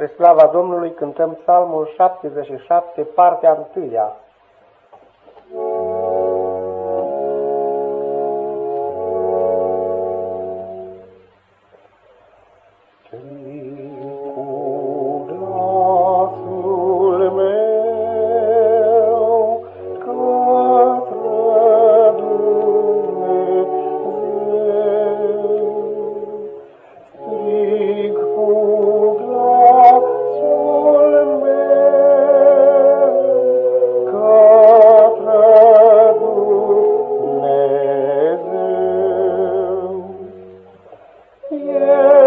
Spre slava Domnului cântăm psalmul 77, partea întâia. Yeah.